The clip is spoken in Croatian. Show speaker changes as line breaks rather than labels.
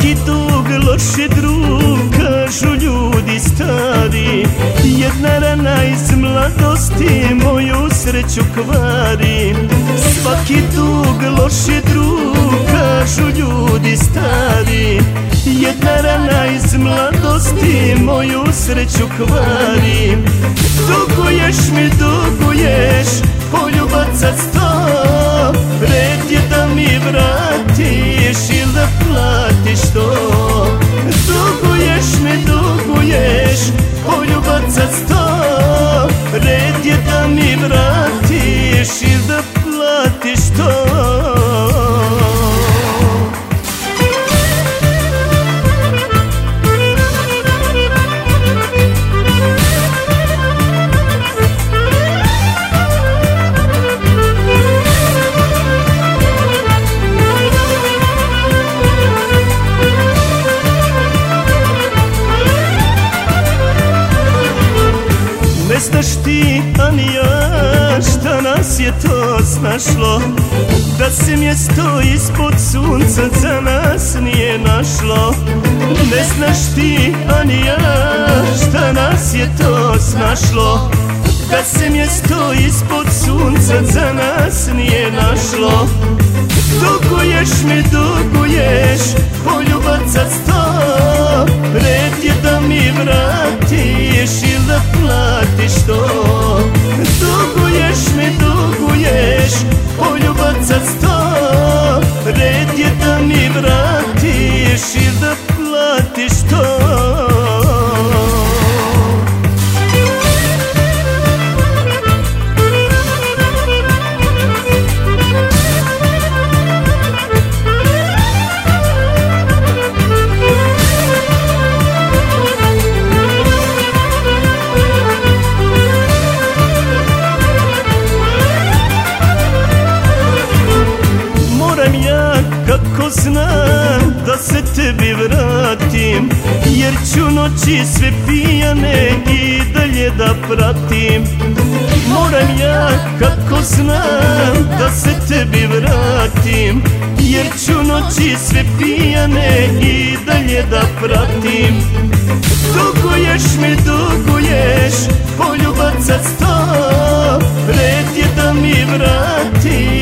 ti dug loše drug Kažu ljudi stari. Jedna rana iz mladosti Moju sreću kvari. Svaki dug loše drug Kažu ljudi stari. Jedna rana iz mladosti Moju sreću kvari. Duguješ mi, duguješ Poljubaca sto. Red je da mi vratiš Ili da летища Estás ti a minha ja, šta nas je to snašlo? Da se mjesto ispod sunca za nas nije našlo. Ne znaš ti, a ni ja, šta nas je to snašlo? Da se mjesto ispod sunca za nas nije našlo. Duguješ mi, duguješ, poljubac za sto vratim Jer ću noći sve pijane i dalje da pratim Moram ja kako znam da se tebi vratim Jer ću noći sve pijane i dalje da pratim Duguješ mi, duguješ, poljubac za sto Red je da mi vratim.